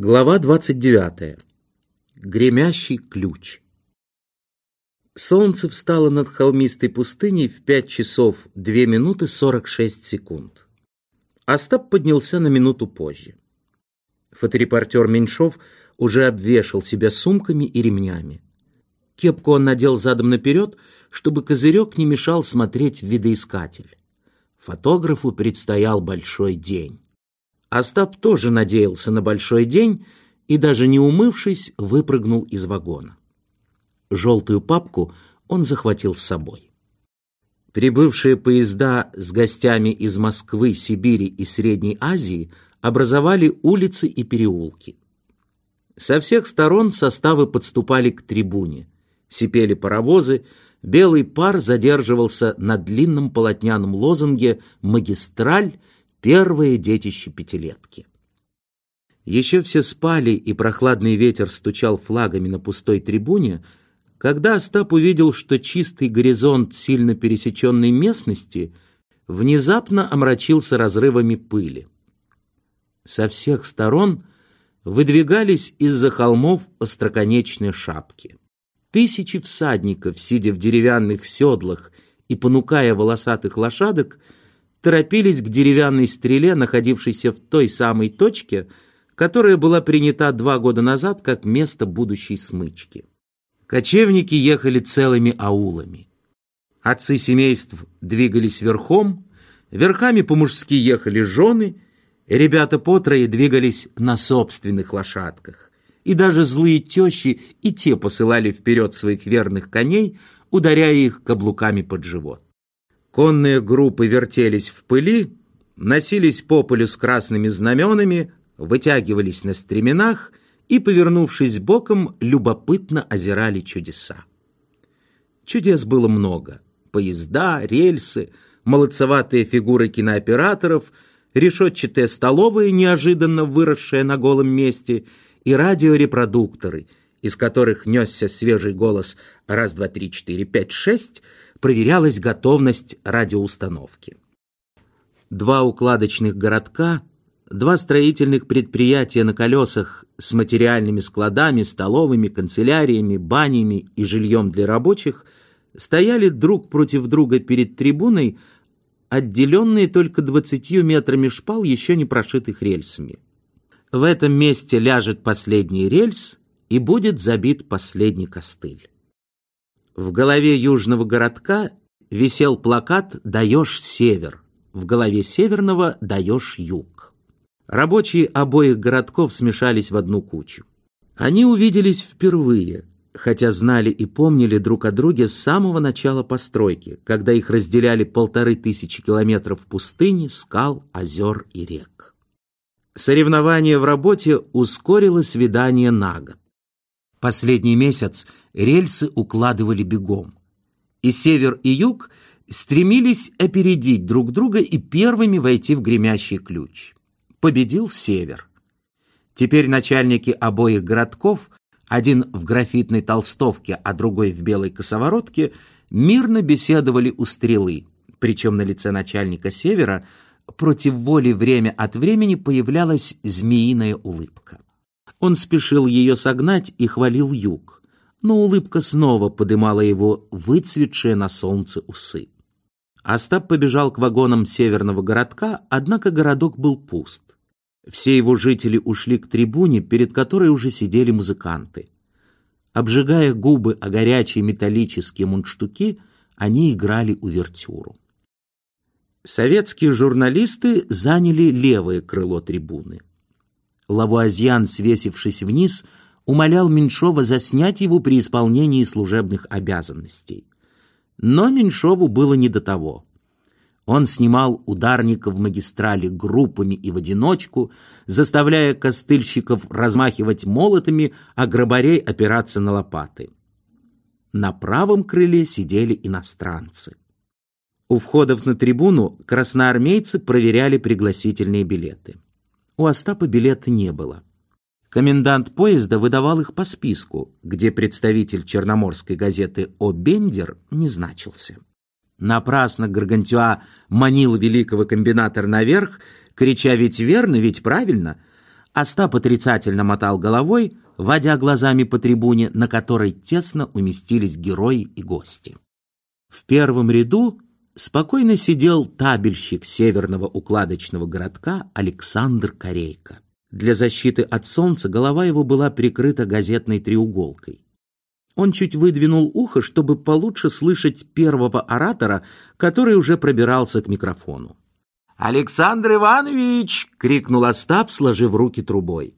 Глава 29. Гремящий ключ. Солнце встало над холмистой пустыней в 5 часов 2 минуты 46 секунд. Остап поднялся на минуту позже. Фоторепортер Меньшов уже обвешал себя сумками и ремнями. Кепку он надел задом наперед, чтобы козырек не мешал смотреть в видоискатель. Фотографу предстоял большой день. Остап тоже надеялся на большой день и, даже не умывшись, выпрыгнул из вагона. Желтую папку он захватил с собой. Прибывшие поезда с гостями из Москвы, Сибири и Средней Азии образовали улицы и переулки. Со всех сторон составы подступали к трибуне. Сипели паровозы, белый пар задерживался на длинном полотняном лозунге «Магистраль» первое детище пятилетки. Еще все спали, и прохладный ветер стучал флагами на пустой трибуне, когда Остап увидел, что чистый горизонт сильно пересеченной местности внезапно омрачился разрывами пыли. Со всех сторон выдвигались из-за холмов остроконечные шапки. Тысячи всадников, сидя в деревянных седлах и понукая волосатых лошадок, торопились к деревянной стреле, находившейся в той самой точке, которая была принята два года назад как место будущей смычки. Кочевники ехали целыми аулами. Отцы семейств двигались верхом, верхами по-мужски ехали жены, ребята потрое двигались на собственных лошадках. И даже злые тещи и те посылали вперед своих верных коней, ударяя их каблуками под живот. Конные группы вертелись в пыли, носились по полю с красными знаменами, вытягивались на стременах и, повернувшись боком, любопытно озирали чудеса. Чудес было много. Поезда, рельсы, молодцеватые фигуры кинооператоров, решетчатые столовые, неожиданно выросшие на голом месте, и радиорепродукторы, из которых несся свежий голос «раз, два, три, четыре, пять, шесть», проверялась готовность радиоустановки. Два укладочных городка, два строительных предприятия на колесах с материальными складами, столовыми, канцеляриями, банями и жильем для рабочих стояли друг против друга перед трибуной, отделенные только двадцатью метрами шпал, еще не прошитых рельсами. В этом месте ляжет последний рельс и будет забит последний костыль. В голове южного городка висел плакат «Даешь север», в голове северного «Даешь юг». Рабочие обоих городков смешались в одну кучу. Они увиделись впервые, хотя знали и помнили друг о друге с самого начала постройки, когда их разделяли полторы тысячи километров пустыни, скал, озер и рек. Соревнование в работе ускорило свидание на год. Последний месяц рельсы укладывали бегом. И север, и юг стремились опередить друг друга и первыми войти в гремящий ключ. Победил север. Теперь начальники обоих городков, один в графитной толстовке, а другой в белой косоворотке, мирно беседовали у стрелы, причем на лице начальника севера против воли время от времени появлялась змеиная улыбка. Он спешил ее согнать и хвалил юг, но улыбка снова подымала его выцветшие на солнце усы. Остап побежал к вагонам северного городка, однако городок был пуст. Все его жители ушли к трибуне, перед которой уже сидели музыканты. Обжигая губы о горячие металлические мундштуки, они играли увертюру. Советские журналисты заняли левое крыло трибуны. Лавуазьян, свесившись вниз, умолял Меньшова заснять его при исполнении служебных обязанностей. Но Меньшову было не до того. Он снимал ударников в магистрали группами и в одиночку, заставляя костыльщиков размахивать молотами, а грабарей опираться на лопаты. На правом крыле сидели иностранцы. У входов на трибуну красноармейцы проверяли пригласительные билеты. У Остапа билета не было. Комендант поезда выдавал их по списку, где представитель черноморской газеты «О Бендер» не значился. Напрасно Гаргантюа манил великого комбинатора наверх, крича «Ведь верно, ведь правильно!» Остап отрицательно мотал головой, водя глазами по трибуне, на которой тесно уместились герои и гости. В первом ряду спокойно сидел табельщик северного укладочного городка Александр Корейко. Для защиты от солнца голова его была прикрыта газетной треуголкой. Он чуть выдвинул ухо, чтобы получше слышать первого оратора, который уже пробирался к микрофону. «Александр Иванович!» — крикнул Остап, сложив руки трубой.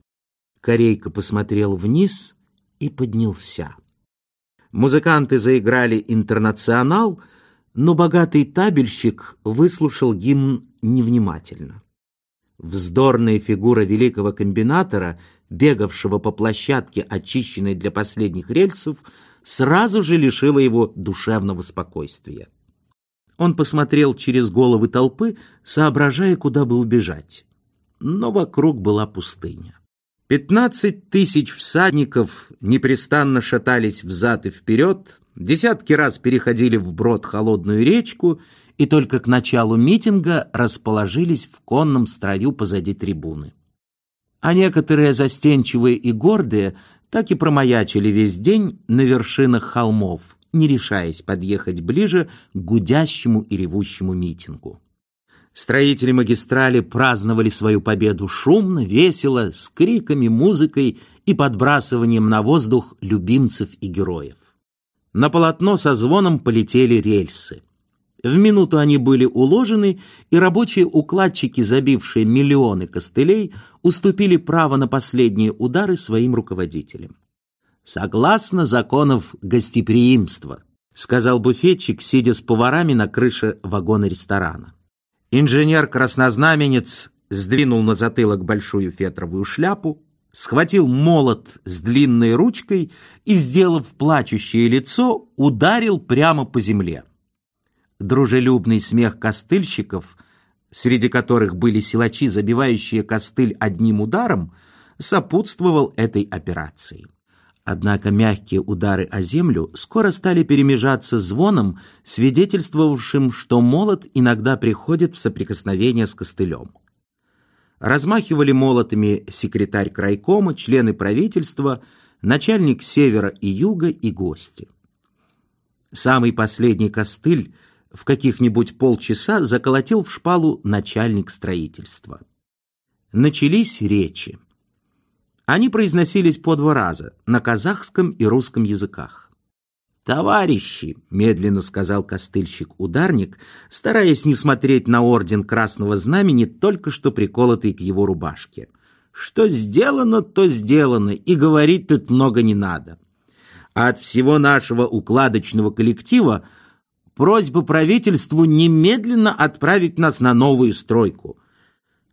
Корейка посмотрел вниз и поднялся. Музыканты заиграли «Интернационал», но богатый табельщик выслушал гимн невнимательно. Вздорная фигура великого комбинатора, бегавшего по площадке, очищенной для последних рельсов, сразу же лишила его душевного спокойствия. Он посмотрел через головы толпы, соображая, куда бы убежать. Но вокруг была пустыня. Пятнадцать тысяч всадников непрестанно шатались взад и вперед, десятки раз переходили вброд холодную речку и только к началу митинга расположились в конном строю позади трибуны. А некоторые застенчивые и гордые так и промаячили весь день на вершинах холмов, не решаясь подъехать ближе к гудящему и ревущему митингу. Строители магистрали праздновали свою победу шумно, весело, с криками, музыкой и подбрасыванием на воздух любимцев и героев. На полотно со звоном полетели рельсы. В минуту они были уложены, и рабочие укладчики, забившие миллионы костылей, уступили право на последние удары своим руководителям согласно законов гостеприимства», сказал буфетчик, сидя с поварами на крыше вагона ресторана. Инженер-краснознаменец сдвинул на затылок большую фетровую шляпу, схватил молот с длинной ручкой и, сделав плачущее лицо, ударил прямо по земле. Дружелюбный смех костыльщиков, среди которых были силачи, забивающие костыль одним ударом, сопутствовал этой операции. Однако мягкие удары о землю скоро стали перемежаться звоном, свидетельствовавшим, что молот иногда приходит в соприкосновение с костылем. Размахивали молотами секретарь крайкома, члены правительства, начальник севера и юга и гости. Самый последний костыль в каких-нибудь полчаса заколотил в шпалу начальник строительства. Начались речи. Они произносились по два раза, на казахском и русском языках. «Товарищи!» — медленно сказал костыльщик-ударник, стараясь не смотреть на орден Красного Знамени, только что приколотый к его рубашке. «Что сделано, то сделано, и говорить тут много не надо. От всего нашего укладочного коллектива просьба правительству немедленно отправить нас на новую стройку.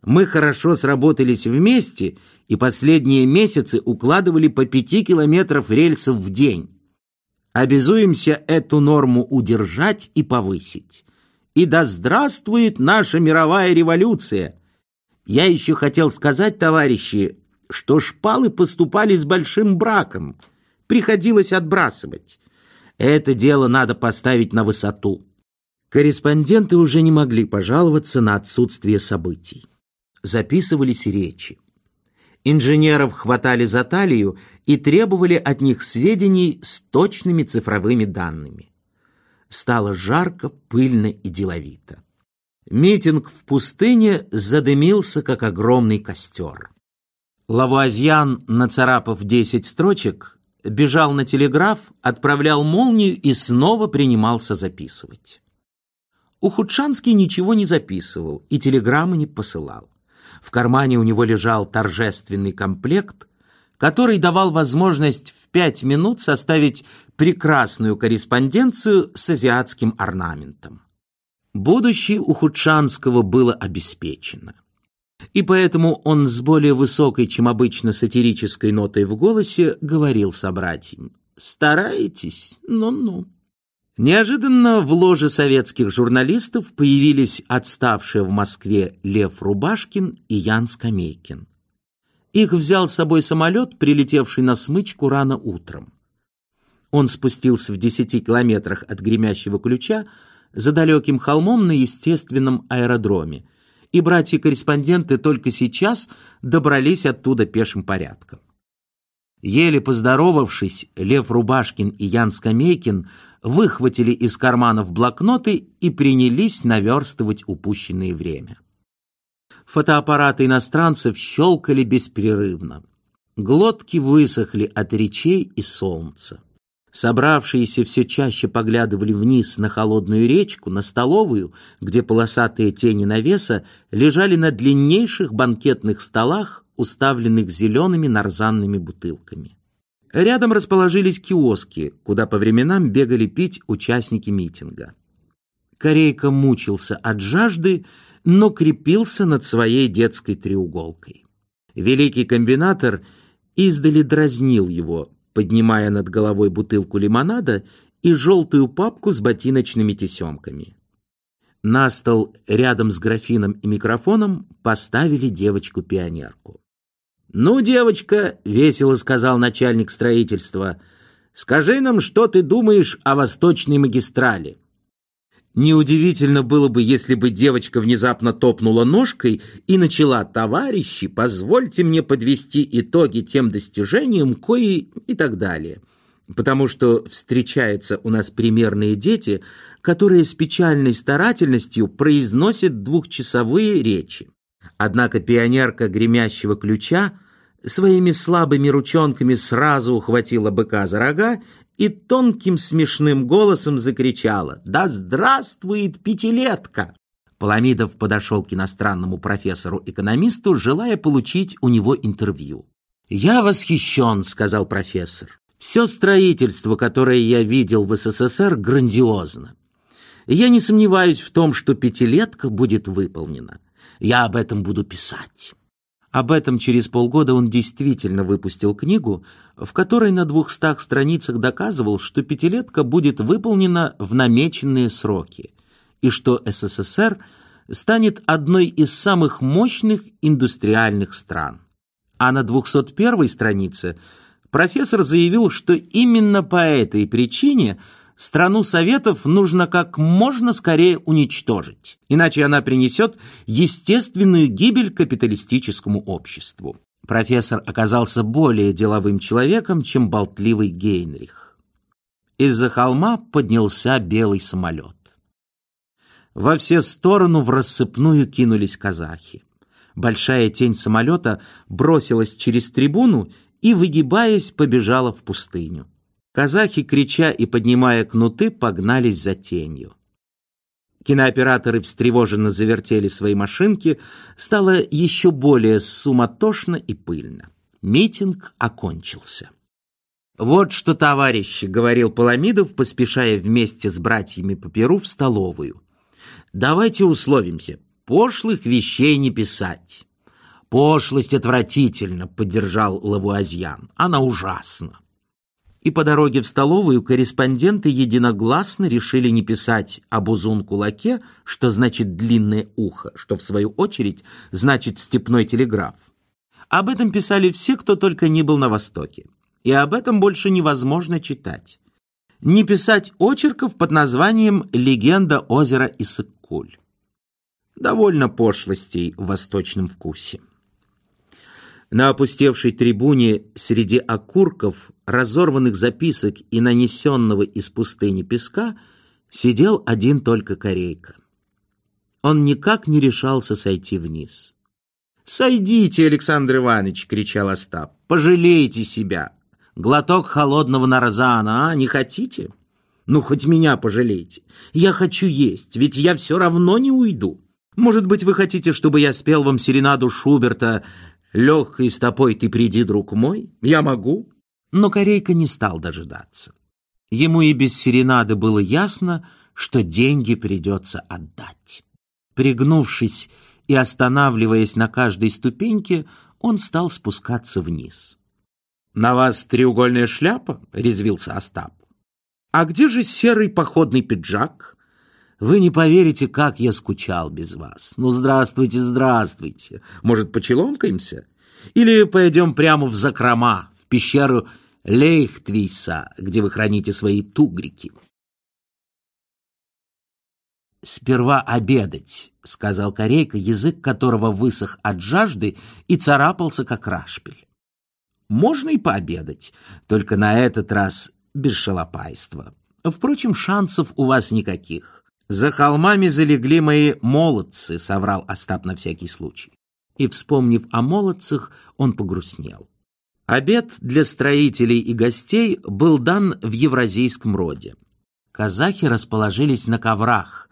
Мы хорошо сработались вместе и последние месяцы укладывали по пяти километров рельсов в день. Обязуемся эту норму удержать и повысить. И да здравствует наша мировая революция! Я еще хотел сказать, товарищи, что шпалы поступали с большим браком. Приходилось отбрасывать. Это дело надо поставить на высоту. Корреспонденты уже не могли пожаловаться на отсутствие событий записывались речи. Инженеров хватали за талию и требовали от них сведений с точными цифровыми данными. Стало жарко, пыльно и деловито. Митинг в пустыне задымился, как огромный костер. Лавуазьян, нацарапав десять строчек, бежал на телеграф, отправлял молнию и снова принимался записывать. Ухудшанский ничего не записывал и телеграммы не посылал. В кармане у него лежал торжественный комплект, который давал возможность в пять минут составить прекрасную корреспонденцию с азиатским орнаментом. Будущее у Худшанского было обеспечено. И поэтому он с более высокой, чем обычно, сатирической нотой в голосе говорил собратьям «Стараетесь? Ну-ну». Неожиданно в ложе советских журналистов появились отставшие в Москве Лев Рубашкин и Ян Скамейкин. Их взял с собой самолет, прилетевший на смычку рано утром. Он спустился в десяти километрах от гремящего ключа за далеким холмом на естественном аэродроме и братья-корреспонденты только сейчас добрались оттуда пешим порядком. Еле поздоровавшись, Лев Рубашкин и Ян Скамейкин выхватили из карманов блокноты и принялись наверстывать упущенное время. Фотоаппараты иностранцев щелкали беспрерывно. Глотки высохли от речей и солнца. Собравшиеся все чаще поглядывали вниз на холодную речку, на столовую, где полосатые тени навеса лежали на длиннейших банкетных столах, уставленных зелеными нарзанными бутылками. Рядом расположились киоски, куда по временам бегали пить участники митинга. Корейка мучился от жажды, но крепился над своей детской треуголкой. Великий комбинатор издали дразнил его, поднимая над головой бутылку лимонада и желтую папку с ботиночными тесемками. На стол рядом с графином и микрофоном поставили девочку-пионерку. «Ну, девочка», — весело сказал начальник строительства, — «скажи нам, что ты думаешь о Восточной магистрали?» Неудивительно было бы, если бы девочка внезапно топнула ножкой и начала «Товарищи, позвольте мне подвести итоги тем достижениям, кои...» и так далее. Потому что встречаются у нас примерные дети, которые с печальной старательностью произносят двухчасовые речи. Однако пионерка гремящего ключа своими слабыми ручонками сразу ухватила быка за рога и тонким смешным голосом закричала «Да здравствует пятилетка!» Паламидов подошел к иностранному профессору-экономисту, желая получить у него интервью. «Я восхищен», — сказал профессор. «Все строительство, которое я видел в СССР, грандиозно. Я не сомневаюсь в том, что пятилетка будет выполнена. Я об этом буду писать». Об этом через полгода он действительно выпустил книгу, в которой на двухстах страницах доказывал, что пятилетка будет выполнена в намеченные сроки и что СССР станет одной из самых мощных индустриальных стран. А на 201 странице профессор заявил, что именно по этой причине – страну Советов нужно как можно скорее уничтожить, иначе она принесет естественную гибель капиталистическому обществу. Профессор оказался более деловым человеком, чем болтливый Гейнрих. Из-за холма поднялся белый самолет. Во все стороны в рассыпную кинулись казахи. Большая тень самолета бросилась через трибуну и, выгибаясь, побежала в пустыню. Казахи, крича и поднимая кнуты, погнались за тенью. Кинооператоры встревоженно завертели свои машинки, стало еще более суматошно и пыльно. Митинг окончился. «Вот что, товарищи», — говорил Паламидов, поспешая вместе с братьями по перу в столовую. «Давайте условимся, пошлых вещей не писать». «Пошлость отвратительно», — поддержал Лавуазьян. «Она ужасна» и по дороге в столовую корреспонденты единогласно решили не писать об узун-кулаке, что значит «длинное ухо», что в свою очередь значит «степной телеграф». Об этом писали все, кто только не был на Востоке. И об этом больше невозможно читать. Не писать очерков под названием «Легенда озера Иссык-Куль». Довольно пошлостей в восточном вкусе. На опустевшей трибуне среди окурков, разорванных записок и нанесенного из пустыни песка сидел один только корейка. Он никак не решался сойти вниз. «Сойдите, Александр Иванович!» — кричал Остап. «Пожалейте себя! Глоток холодного нарзана, а? Не хотите? Ну, хоть меня пожалейте. Я хочу есть, ведь я все равно не уйду. Может быть, вы хотите, чтобы я спел вам серенаду Шуберта Легкой стопой ты приди, друг мой, я могу. Но Корейка не стал дожидаться. Ему и без серенады было ясно, что деньги придется отдать. Пригнувшись и останавливаясь на каждой ступеньке, он стал спускаться вниз. «На вас треугольная шляпа?» — резвился Остап. «А где же серый походный пиджак?» Вы не поверите, как я скучал без вас. Ну, здравствуйте, здравствуйте. Может, почеломкаемся? Или пойдем прямо в закрома, в пещеру Лейхтвиса, где вы храните свои тугрики?» сперва обедать», — сказал Корейка, язык которого высох от жажды и царапался, как рашпиль. «Можно и пообедать, только на этот раз без шалопайства. Впрочем, шансов у вас никаких. За холмами залегли мои молодцы», — соврал Остап на всякий случай. И, вспомнив о молодцах, он погрустнел. Обед для строителей и гостей был дан в евразийском роде. Казахи расположились на коврах,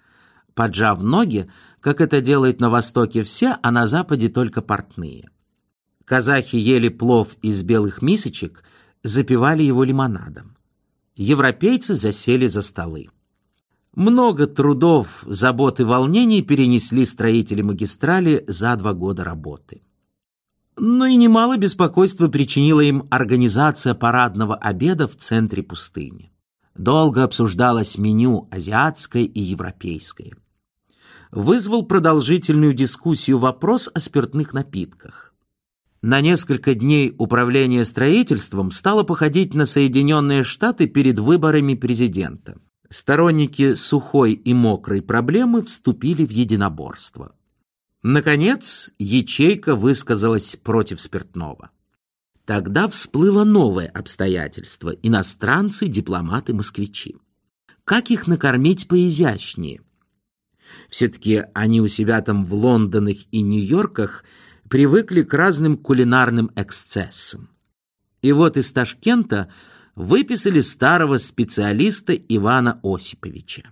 поджав ноги, как это делают на востоке все, а на западе только портные. Казахи ели плов из белых мисочек, запивали его лимонадом. Европейцы засели за столы. Много трудов, забот и волнений перенесли строители магистрали за два года работы. Но и немало беспокойства причинила им организация парадного обеда в центре пустыни. Долго обсуждалось меню азиатское и европейское. Вызвал продолжительную дискуссию вопрос о спиртных напитках. На несколько дней управление строительством стало походить на Соединенные Штаты перед выборами президента. Сторонники сухой и мокрой проблемы вступили в единоборство. Наконец, ячейка высказалась против спиртного. Тогда всплыло новое обстоятельство – иностранцы, дипломаты, москвичи. Как их накормить поизящнее? Все-таки они у себя там в Лондонах и Нью-Йорках привыкли к разным кулинарным эксцессам. И вот из Ташкента выписали старого специалиста Ивана Осиповича.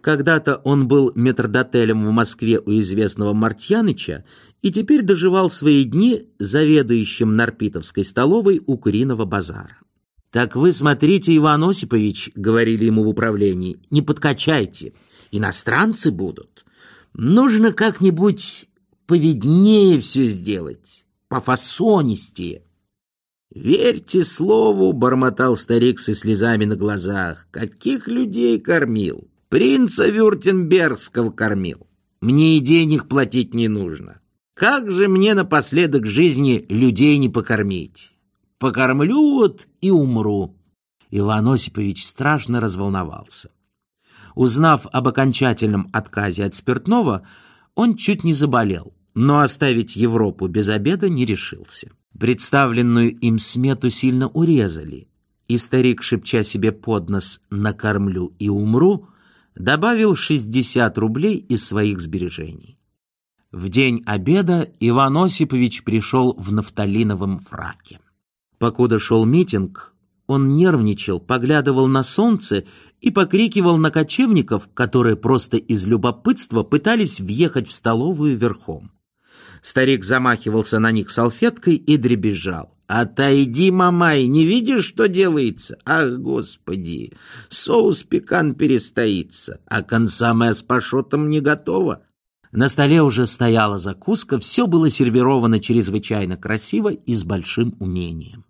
Когда-то он был метрдотелем в Москве у известного Мартьяныча и теперь доживал свои дни заведующим Нарпитовской столовой у Куриного базара. «Так вы смотрите, Иван Осипович, — говорили ему в управлении, — не подкачайте, иностранцы будут. Нужно как-нибудь поведнее все сделать, пофасонистее». «Верьте слову, — бормотал старик со слезами на глазах, — каких людей кормил!» Принца Вюртембергского кормил. Мне и денег платить не нужно. Как же мне напоследок жизни людей не покормить? Покормлю вот и умру. Иван Осипович страшно разволновался. Узнав об окончательном отказе от спиртного, он чуть не заболел, но оставить Европу без обеда не решился. Представленную им смету сильно урезали, и старик, шепча себе под нос «накормлю и умру», добавил 60 рублей из своих сбережений. В день обеда Иван Осипович пришел в нафталиновом фраке. Покуда шел митинг, он нервничал, поглядывал на солнце и покрикивал на кочевников, которые просто из любопытства пытались въехать в столовую верхом. Старик замахивался на них салфеткой и дребезжал. «Отойди, мамай, не видишь, что делается? Ах, господи! Соус пекан перестоится, а консоме с пашотом не готово!» На столе уже стояла закуска, все было сервировано чрезвычайно красиво и с большим умением.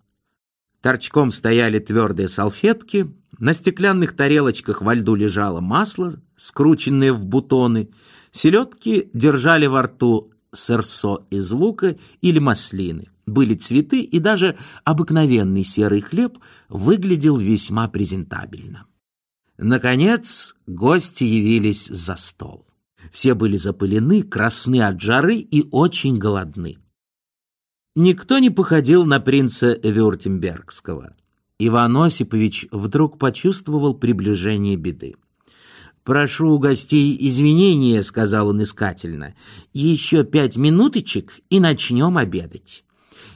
Торчком стояли твердые салфетки, на стеклянных тарелочках во льду лежало масло, скрученное в бутоны, селедки держали во рту сырцо из лука или маслины. Были цветы, и даже обыкновенный серый хлеб выглядел весьма презентабельно. Наконец, гости явились за стол. Все были запылены, красны от жары и очень голодны. Никто не походил на принца Вюртембергского. Иван Осипович вдруг почувствовал приближение беды. «Прошу у гостей извинения», — сказал он искательно. «Еще пять минуточек, и начнем обедать.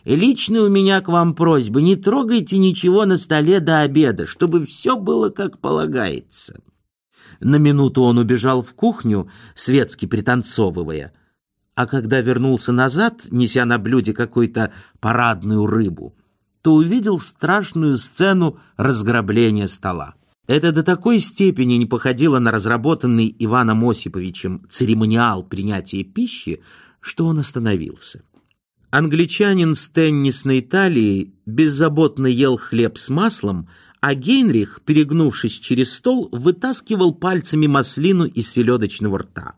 Лично у меня к вам просьба, не трогайте ничего на столе до обеда, чтобы все было как полагается». На минуту он убежал в кухню, светски пританцовывая, а когда вернулся назад, неся на блюде какую-то парадную рыбу, то увидел страшную сцену разграбления стола. Это до такой степени не походило на разработанный Иваном Осиповичем церемониал принятия пищи, что он остановился. Англичанин с теннисной талией беззаботно ел хлеб с маслом, а Гейнрих, перегнувшись через стол, вытаскивал пальцами маслину из селедочного рта.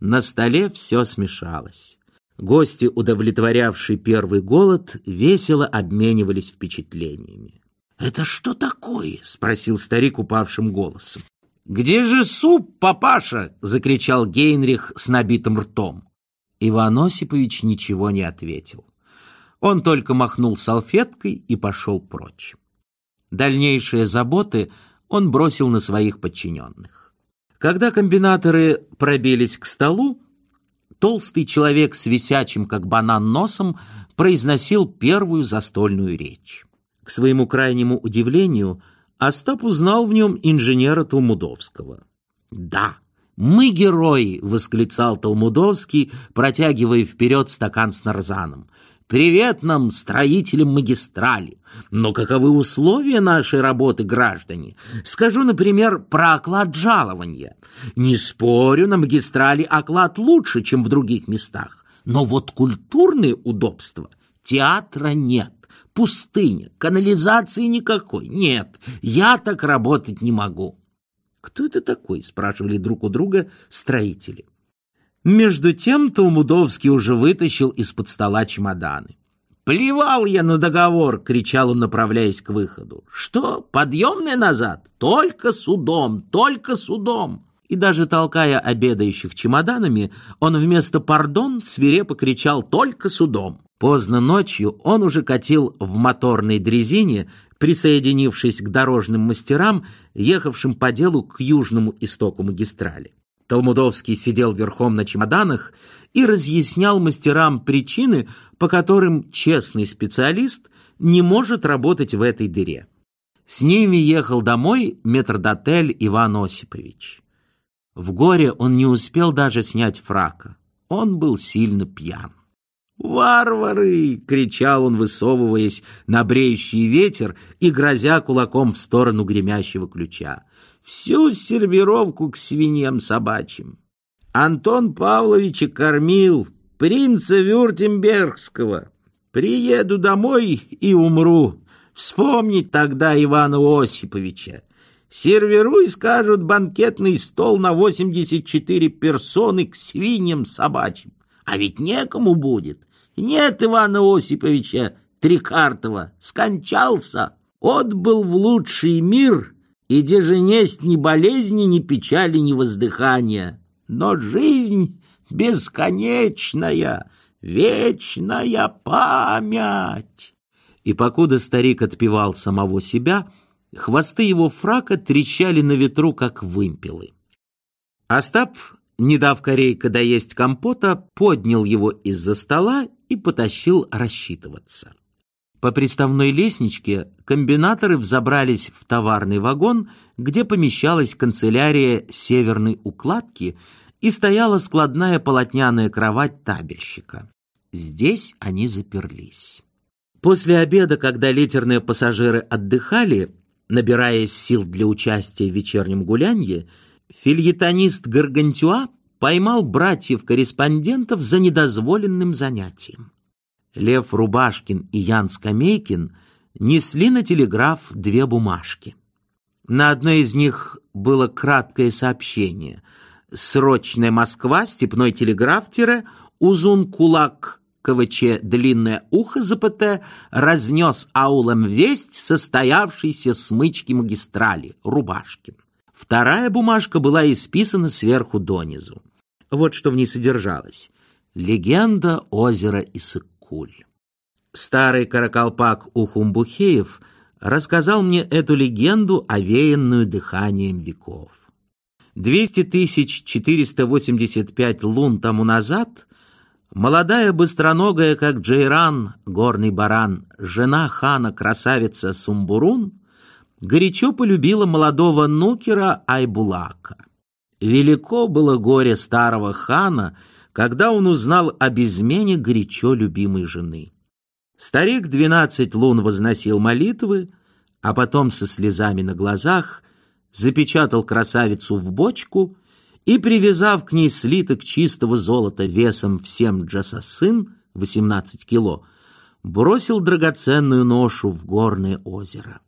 На столе все смешалось. Гости, удовлетворявшие первый голод, весело обменивались впечатлениями. «Это что такое?» — спросил старик упавшим голосом. «Где же суп, папаша?» — закричал Гейнрих с набитым ртом. Иван Осипович ничего не ответил. Он только махнул салфеткой и пошел прочь. Дальнейшие заботы он бросил на своих подчиненных. Когда комбинаторы пробились к столу, толстый человек с висячим, как банан, носом произносил первую застольную речь. К своему крайнему удивлению, Остап узнал в нем инженера Толмудовского. «Да, мы герои!» — восклицал Толмудовский, протягивая вперед стакан с нарзаном. Привет нам, строителям магистрали. Но каковы условия нашей работы, граждане? Скажу, например, про оклад жалования. Не спорю, на магистрали оклад лучше, чем в других местах. Но вот культурные удобства театра нет. Пустыня, канализации никакой. Нет, я так работать не могу. «Кто это такой?» — спрашивали друг у друга строители. Между тем Толмудовский уже вытащил из-под стола чемоданы. «Плевал я на договор!» — кричал он, направляясь к выходу. «Что, подъемный назад? Только судом, только судом!» И даже толкая обедающих чемоданами, он вместо «пардон» свирепо кричал «только судом». Поздно ночью он уже катил в моторной дрезине, присоединившись к дорожным мастерам, ехавшим по делу к южному истоку магистрали. Толмудовский сидел верхом на чемоданах и разъяснял мастерам причины, по которым честный специалист не может работать в этой дыре. С ними ехал домой метрдотель Иван Осипович. В горе он не успел даже снять фрака. Он был сильно пьян. «Варвары!» — кричал он, высовываясь на бреющий ветер и грозя кулаком в сторону гремящего ключа всю сервировку к свиньям собачьим. Антон Павловича кормил, принца Вюртембергского. Приеду домой и умру. Вспомнить тогда Ивана Осиповича. Сервируй, скажут, банкетный стол на 84 персоны к свиньям собачьим. А ведь некому будет. Нет Ивана Осиповича Трикартова, скончался. Отбыл в лучший мир и где же несть ни болезни, ни печали, ни воздыхания. Но жизнь бесконечная, вечная память. И покуда старик отпевал самого себя, хвосты его фрака трещали на ветру, как вымпелы. Остап, не дав корейка доесть компота, поднял его из-за стола и потащил рассчитываться. По приставной лестничке комбинаторы взобрались в товарный вагон, где помещалась канцелярия северной укладки и стояла складная полотняная кровать табельщика. Здесь они заперлись. После обеда, когда литерные пассажиры отдыхали, набираясь сил для участия в вечернем гулянье, фильетонист Гаргантюа поймал братьев-корреспондентов за недозволенным занятием. Лев Рубашкин и Ян Скамейкин несли на телеграф две бумажки. На одной из них было краткое сообщение. «Срочная Москва, степной телеграф-узун кулак КВЧ «Длинное ухо» ЗПТ разнес аулам весть состоявшейся смычки магистрали Рубашкин. Вторая бумажка была исписана сверху донизу. Вот что в ней содержалось. Легенда озера Исык куль. Старый каракалпак Ухумбухеев рассказал мне эту легенду, овеянную дыханием веков. 200 тысяч 485 лун тому назад молодая быстроногая, как Джейран, горный баран, жена хана красавица Сумбурун, горячо полюбила молодого нукера Айбулака. Велико было горе старого хана — когда он узнал об измене горячо любимой жены. Старик двенадцать лун возносил молитвы, а потом со слезами на глазах запечатал красавицу в бочку и, привязав к ней слиток чистого золота весом в семь джасасын, 18 кило, бросил драгоценную ношу в горное озеро.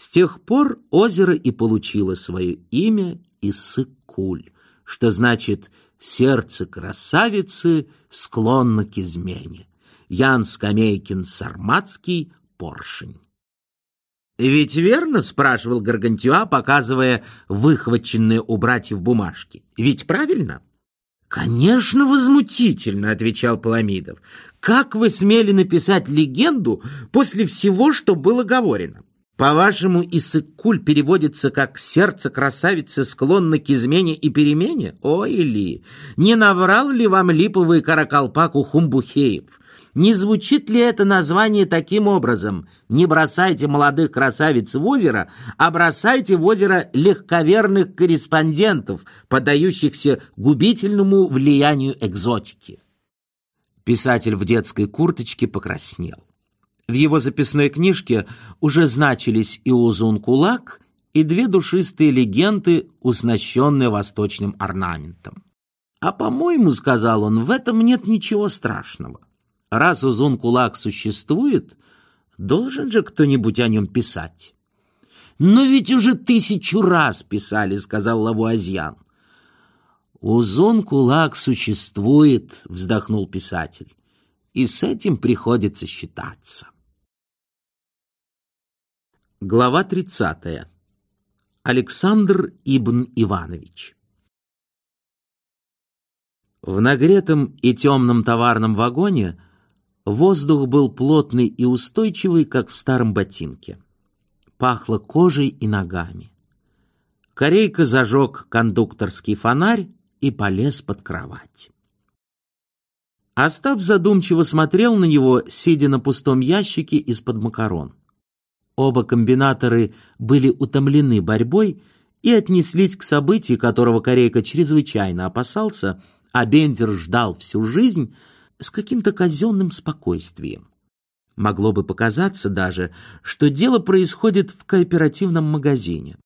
С тех пор озеро и получило свое имя Иссык-Куль, что значит сердце красавицы склонно к измене. Ян Скамейкин Сарматский Поршень. «Ведь верно?» — спрашивал Гаргантюа, показывая выхваченные у братьев бумажки. «Ведь правильно?» «Конечно, возмутительно», — отвечал Паламидов. «Как вы смели написать легенду после всего, что было говорено?» По-вашему, Иссык-Куль переводится как «сердце красавицы склонно к измене и перемене»? Ой ли! Не наврал ли вам липовый каракалпак у Хумбухеев? Не звучит ли это название таким образом? Не бросайте молодых красавиц в озеро, а бросайте в озеро легковерных корреспондентов, поддающихся губительному влиянию экзотики. Писатель в детской курточке покраснел. В его записной книжке уже значились и Узун-Кулак, и две душистые легенды, уснащенные восточным орнаментом. «А по-моему, — сказал он, — в этом нет ничего страшного. Раз Узун-Кулак существует, должен же кто-нибудь о нем писать». «Но ведь уже тысячу раз писали», — сказал Лавуазьян. «Узун-Кулак существует», — вздохнул писатель, — «и с этим приходится считаться». Глава 30. Александр Ибн Иванович. В нагретом и темном товарном вагоне воздух был плотный и устойчивый, как в старом ботинке. Пахло кожей и ногами. Корейка зажег кондукторский фонарь и полез под кровать. Остап задумчиво смотрел на него, сидя на пустом ящике из-под макарон. Оба комбинаторы были утомлены борьбой и отнеслись к событию, которого Корейка чрезвычайно опасался, а Бендер ждал всю жизнь с каким-то казенным спокойствием. Могло бы показаться даже, что дело происходит в кооперативном магазине.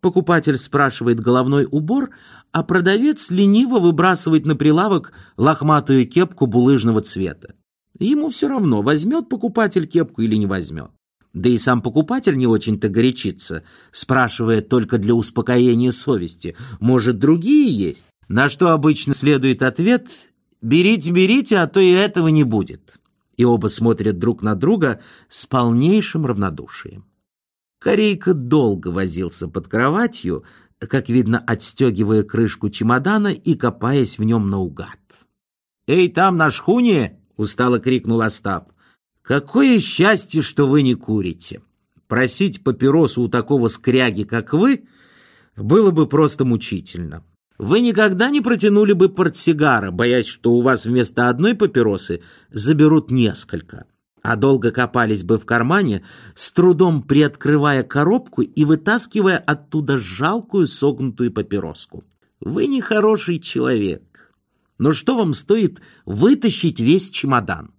Покупатель спрашивает головной убор, а продавец лениво выбрасывает на прилавок лохматую кепку булыжного цвета. Ему все равно, возьмет покупатель кепку или не возьмет. Да и сам покупатель не очень-то горячится, спрашивая только для успокоения совести. Может, другие есть? На что обычно следует ответ «берите, берите, а то и этого не будет». И оба смотрят друг на друга с полнейшим равнодушием. Корейка долго возился под кроватью, как видно, отстегивая крышку чемодана и копаясь в нем наугад. «Эй, там на шхуне!» — устало крикнул Остап. Какое счастье, что вы не курите. Просить папиросу у такого скряги, как вы, было бы просто мучительно. Вы никогда не протянули бы портсигара, боясь, что у вас вместо одной папиросы заберут несколько. А долго копались бы в кармане, с трудом приоткрывая коробку и вытаскивая оттуда жалкую согнутую папироску. Вы нехороший человек. Но что вам стоит вытащить весь чемодан?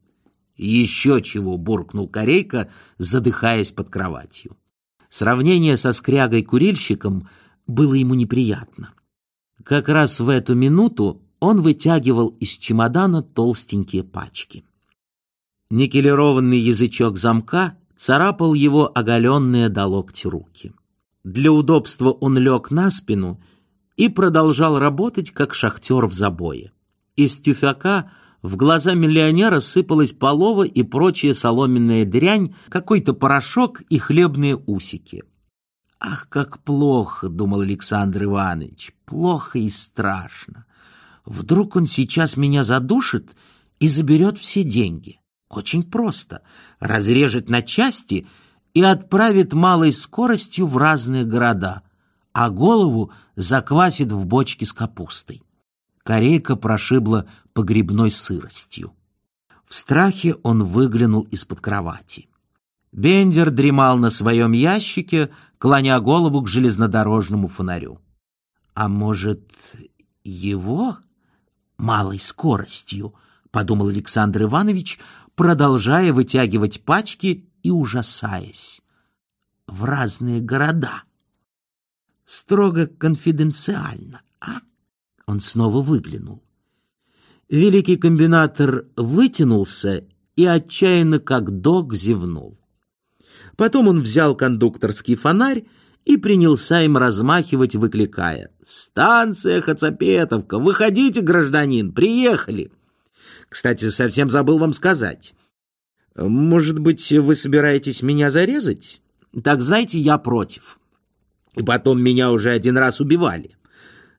«Еще чего!» — буркнул Корейка, задыхаясь под кроватью. Сравнение со скрягой-курильщиком было ему неприятно. Как раз в эту минуту он вытягивал из чемодана толстенькие пачки. Никелированный язычок замка царапал его оголенные до локти руки. Для удобства он лег на спину и продолжал работать, как шахтер в забое. Из тюфяка — в глаза миллионера сыпалась полова и прочая соломенная дрянь, какой-то порошок и хлебные усики. «Ах, как плохо!» — думал Александр Иванович. «Плохо и страшно. Вдруг он сейчас меня задушит и заберет все деньги. Очень просто. Разрежет на части и отправит малой скоростью в разные города, а голову заквасит в бочке с капустой. Корейка прошибла погребной сыростью. В страхе он выглянул из-под кровати. Бендер дремал на своем ящике, клоня голову к железнодорожному фонарю. «А может, его малой скоростью?» — подумал Александр Иванович, продолжая вытягивать пачки и ужасаясь. «В разные города. Строго конфиденциально, а?» Он снова выглянул. Великий комбинатор вытянулся и отчаянно, как дог, зевнул. Потом он взял кондукторский фонарь и принялся им размахивать, выкликая. «Станция Хацапетовка! Выходите, гражданин! Приехали!» «Кстати, совсем забыл вам сказать. Может быть, вы собираетесь меня зарезать?» Так знаете, я против. И потом меня уже один раз убивали.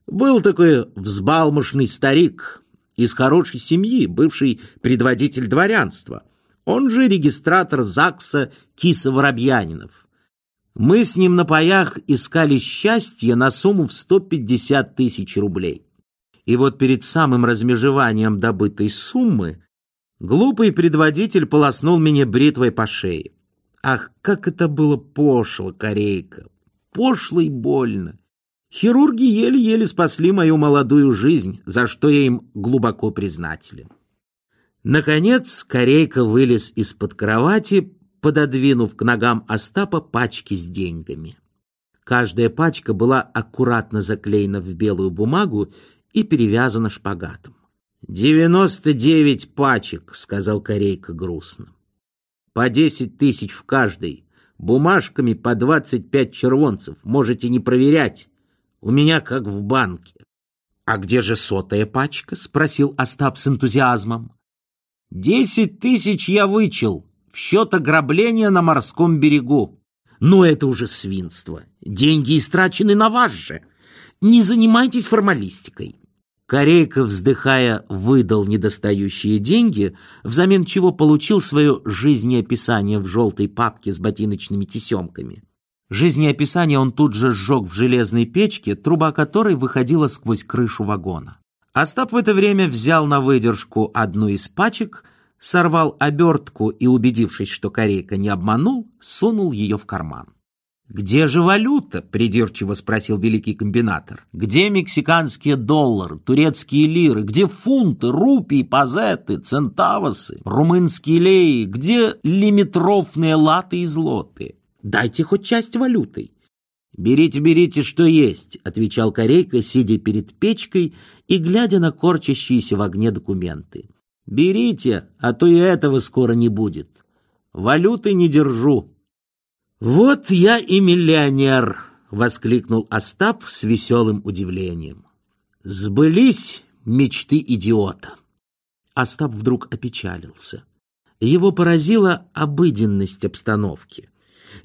Был такой взбалмошный старик из хорошей семьи, бывший предводитель дворянства. Он же регистратор ЗАГСа Киса Воробьянинов. Мы с ним на паях искали счастье на сумму в 150 тысяч рублей. И вот перед самым размежеванием добытой суммы глупый предводитель полоснул меня бритвой по шее. Ах, как это было пошло, корейка! Пошло и больно. Хирурги еле-еле спасли мою молодую жизнь, за что я им глубоко признателен. Наконец, корейка вылез из-под кровати, пододвинув к ногам Остапа пачки с деньгами. Каждая пачка была аккуратно заклеена в белую бумагу и перевязана шпагатом. «Девяносто девять пачек», — сказал Корейка грустно. «По десять тысяч в каждой, бумажками по двадцать пять червонцев, можете не проверять. У меня как в банке». «А где же сотая пачка?» — спросил Остап с энтузиазмом. «Десять тысяч я вычел в счет ограбления на морском берегу». «Но это уже свинство. Деньги истрачены на вас же. Не занимайтесь формалистикой. Корейка, вздыхая, выдал недостающие деньги, взамен чего получил свое жизнеописание в желтой папке с ботиночными тесемками. Жизнеописание он тут же сжег в железной печке, труба которой выходила сквозь крышу вагона. Остап в это время взял на выдержку одну из пачек, сорвал обертку и, убедившись, что Корейка не обманул, сунул ее в карман. «Где же валюта?» — придирчиво спросил великий комбинатор. «Где мексиканские доллары, турецкие лиры, где фунты, рупии, пазеты, центавосы, румынские леи, где лимитрофные латы и злоты? Дайте хоть часть валюты». «Берите, берите, что есть», — отвечал Корейка, сидя перед печкой и глядя на корчащиеся в огне документы. «Берите, а то и этого скоро не будет. Валюты не держу». «Вот я и миллионер!» — воскликнул Остап с веселым удивлением. «Сбылись мечты идиота!» Остап вдруг опечалился. Его поразила обыденность обстановки.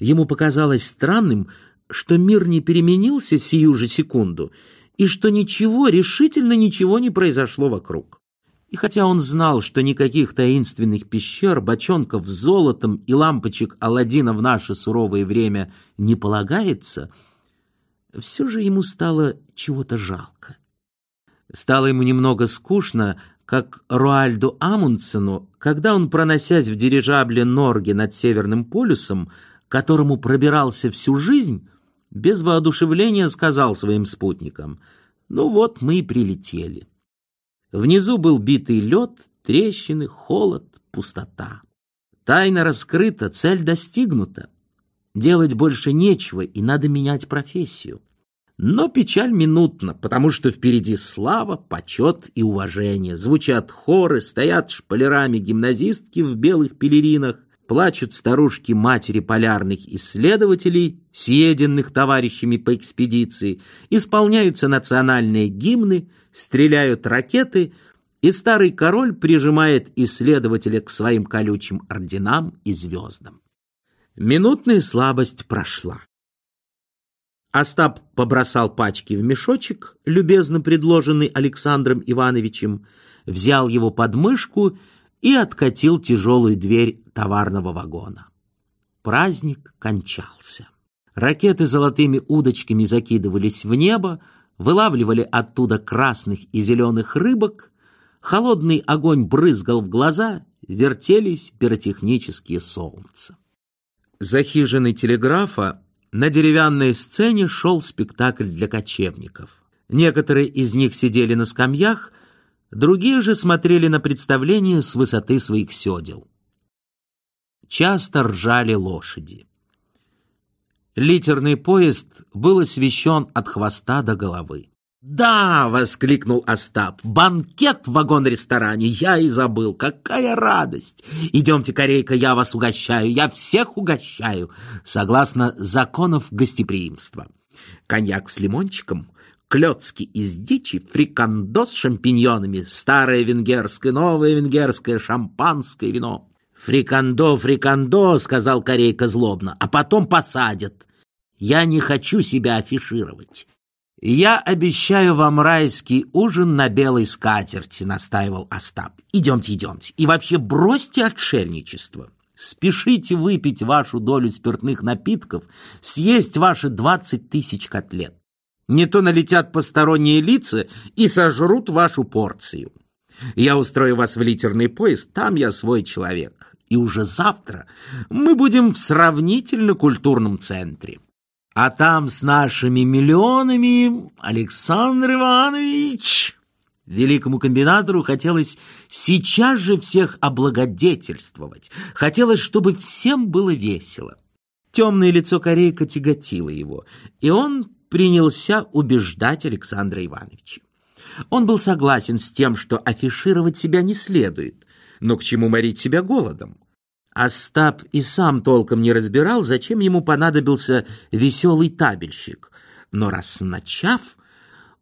Ему показалось странным, что мир не переменился сию же секунду, и что ничего, решительно ничего не произошло вокруг. И хотя он знал, что никаких таинственных пещер, бочонков с золотом и лампочек Аладдина в наше суровое время не полагается, все же ему стало чего-то жалко. Стало ему немного скучно, как Руальду Амундсену, когда он, проносясь в дирижабле Норге над Северным полюсом, которому пробирался всю жизнь, без воодушевления сказал своим спутникам, «Ну вот мы и прилетели». Внизу был битый лед, трещины, холод, пустота. Тайна раскрыта, цель достигнута. Делать больше нечего, и надо менять профессию. Но печаль минутна, потому что впереди слава, почет и уважение. Звучат хоры, стоят шпалерами гимназистки в белых пелеринах, плачут старушки матери полярных исследователей, съеденных товарищами по экспедиции, исполняются национальные гимны, стреляют ракеты, и старый король прижимает исследователя к своим колючим орденам и звездам. Минутная слабость прошла. Остап побросал пачки в мешочек, любезно предложенный Александром Ивановичем, взял его под мышку и откатил тяжелую дверь товарного вагона. Праздник кончался. Ракеты золотыми удочками закидывались в небо, вылавливали оттуда красных и зеленых рыбок, холодный огонь брызгал в глаза, вертелись пиротехнические солнца. За хижиной телеграфа на деревянной сцене шел спектакль для кочевников. Некоторые из них сидели на скамьях, Другие же смотрели на представление с высоты своих седел. Часто ржали лошади. Литерный поезд был освещен от хвоста до головы. «Да!» — воскликнул Остап. «Банкет в вагон-ресторане! Я и забыл! Какая радость! Идемте, Корейка, я вас угощаю! Я всех угощаю!» Согласно законов гостеприимства. Коньяк с лимончиком, клетки из дичи, фрикандо с шампиньонами, старое венгерское, новое венгерское, шампанское вино. «Фрикандо, фрикандо», — сказал Корейка злобно, — «а потом посадят. Я не хочу себя афишировать». «Я обещаю вам райский ужин на белой скатерти», — настаивал Остап. «Идемте, идемте. И вообще бросьте отшельничество. Спешите выпить вашу долю спиртных напитков, съесть ваши двадцать тысяч котлет. Не то налетят посторонние лица и сожрут вашу порцию. Я устрою вас в литерный поезд, там я свой человек. И уже завтра мы будем в сравнительно культурном центре. А там с нашими миллионами Александр Иванович... Великому комбинатору хотелось сейчас же всех облагодетельствовать. Хотелось, чтобы всем было весело. Темное лицо Корейка тяготило его, и он принялся убеждать Александра Ивановича. Он был согласен с тем, что афишировать себя не следует, но к чему морить себя голодом? Остап и сам толком не разбирал, зачем ему понадобился веселый табельщик, но раз начав,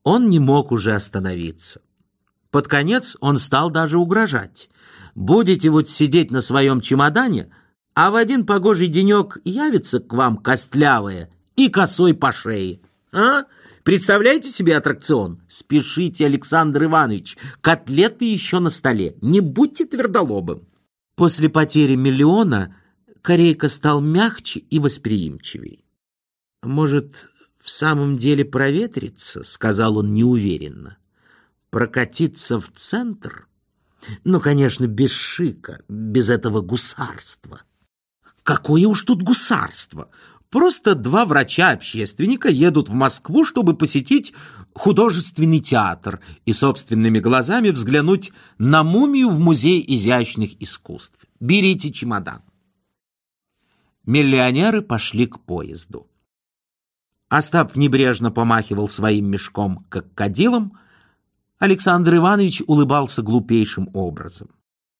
он не мог уже остановиться. Под конец он стал даже угрожать. «Будете вот сидеть на своем чемодане, а в один погожий денек явится к вам костлявая и косой по шее. А? Представляете себе аттракцион? Спешите, Александр Иванович, котлеты еще на столе, не будьте твердолобым». После потери миллиона Корейка стал мягче и восприимчивее. «Может, в самом деле проветриться?» — сказал он неуверенно прокатиться в центр? Ну, конечно, без шика, без этого гусарства. Какое уж тут гусарство! Просто два врача-общественника едут в Москву, чтобы посетить художественный театр и собственными глазами взглянуть на мумию в Музее изящных искусств. Берите чемодан. Миллионеры пошли к поезду. Остап небрежно помахивал своим мешком, как кадилом, Александр Иванович улыбался глупейшим образом.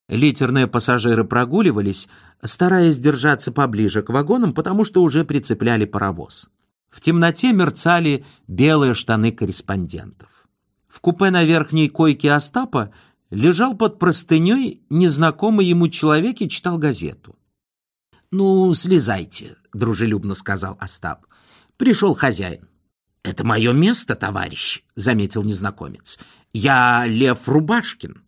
Литерные пассажиры прогуливались, стараясь держаться поближе к вагонам, потому что уже прицепляли паровоз. В темноте мерцали белые штаны корреспондентов. В купе на верхней койке Остапа лежал под простыней незнакомый ему человек и читал газету. «Ну, слезайте», — дружелюбно сказал Остап. «Пришел хозяин». «Это мое место, товарищ», — заметил незнакомец. «Я Лев Рубашкин».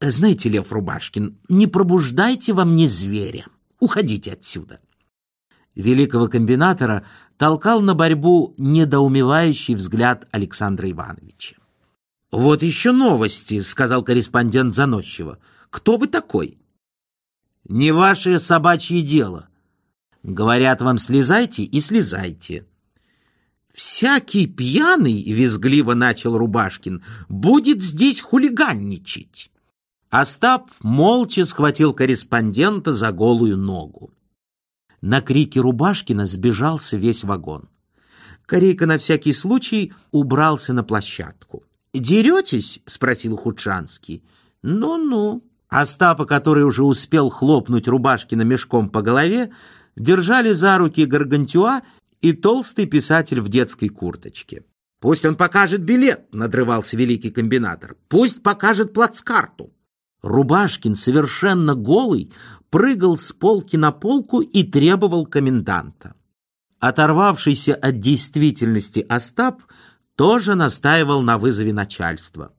«Знаете, Лев Рубашкин, не пробуждайте во мне зверя. Уходите отсюда». Великого комбинатора толкал на борьбу недоумевающий взгляд Александра Ивановича. «Вот еще новости», — сказал корреспондент заносчиво. «Кто вы такой?» «Не ваше собачье дело. Говорят вам, слезайте и слезайте. «Всякий пьяный, — визгливо начал Рубашкин, — будет здесь хулиганничать». Остап молча схватил корреспондента за голую ногу. На крики Рубашкина сбежался весь вагон. Корейка на всякий случай убрался на площадку. «Деретесь?» — спросил Худшанский. «Ну-ну». Остапа, который уже успел хлопнуть Рубашкина мешком по голове, держали за руки Гаргантюа и толстый писатель в детской курточке. «Пусть он покажет билет», — надрывался великий комбинатор. «Пусть покажет плацкарту». Рубашкин, совершенно голый, прыгал с полки на полку и требовал коменданта. Оторвавшийся от действительности Остап тоже настаивал на вызове начальства.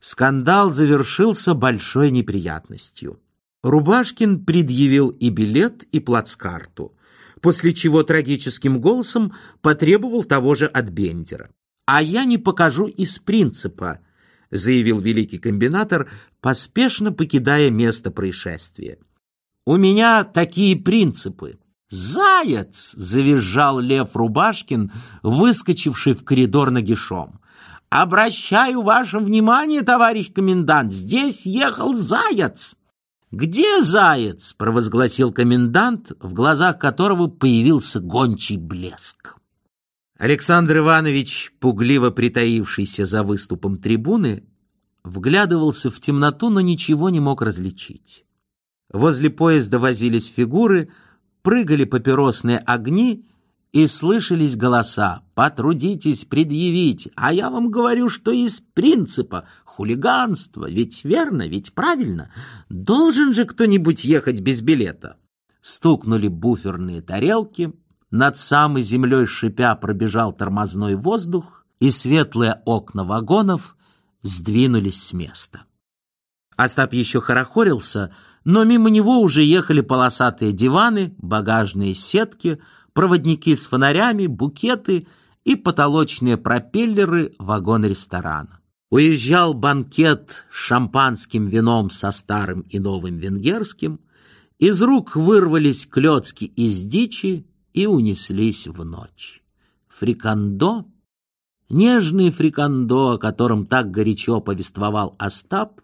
Скандал завершился большой неприятностью. Рубашкин предъявил и билет, и плацкарту после чего трагическим голосом потребовал того же от Бендера. «А я не покажу из принципа», — заявил великий комбинатор, поспешно покидая место происшествия. «У меня такие принципы». «Заяц!» — завизжал Лев Рубашкин, выскочивший в коридор нагишом. «Обращаю ваше внимание, товарищ комендант, здесь ехал заяц!» «Где заяц?» — провозгласил комендант, в глазах которого появился гончий блеск. Александр Иванович, пугливо притаившийся за выступом трибуны, вглядывался в темноту, но ничего не мог различить. Возле поезда возились фигуры, прыгали папиросные огни, и слышались голоса «Потрудитесь предъявить, а я вам говорю, что из принципа хулиганство, ведь верно, ведь правильно, должен же кто-нибудь ехать без билета». Стукнули буферные тарелки, над самой землей шипя пробежал тормозной воздух, и светлые окна вагонов сдвинулись с места. Остап еще хорохорился, но мимо него уже ехали полосатые диваны, багажные сетки, проводники с фонарями, букеты и потолочные пропеллеры вагона-ресторана. Уезжал банкет с шампанским вином со старым и новым венгерским, из рук вырвались клетки из дичи и унеслись в ночь. Фрикандо, нежный фрикандо, о котором так горячо повествовал Остап,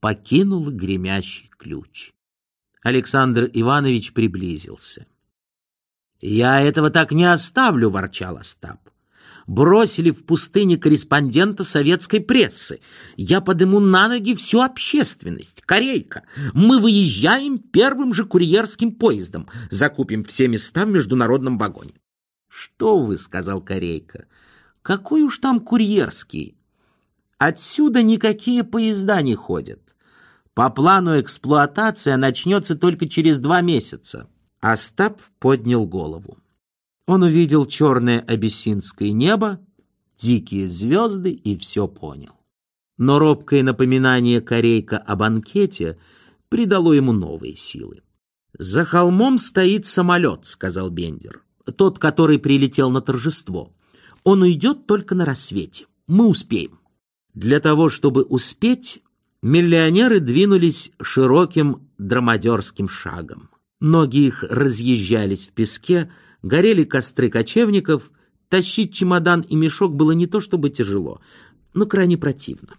покинул гремящий ключ. Александр Иванович приблизился. «Я этого так не оставлю», — ворчал Остап. «Бросили в пустыне корреспондента советской прессы. Я подыму на ноги всю общественность. Корейка, мы выезжаем первым же курьерским поездом. Закупим все места в международном вагоне». «Что вы», — сказал Корейка, — «какой уж там курьерский? Отсюда никакие поезда не ходят. По плану эксплуатация начнется только через два месяца». Остап поднял голову. Он увидел черное абиссинское небо, дикие звезды и все понял. Но робкое напоминание корейка о банкете придало ему новые силы. «За холмом стоит самолет», — сказал Бендер. «Тот, который прилетел на торжество. Он уйдет только на рассвете. Мы успеем». Для того, чтобы успеть, миллионеры двинулись широким драмадерским шагом. Ноги их разъезжались в песке, горели костры кочевников, тащить чемодан и мешок было не то чтобы тяжело, но крайне противно.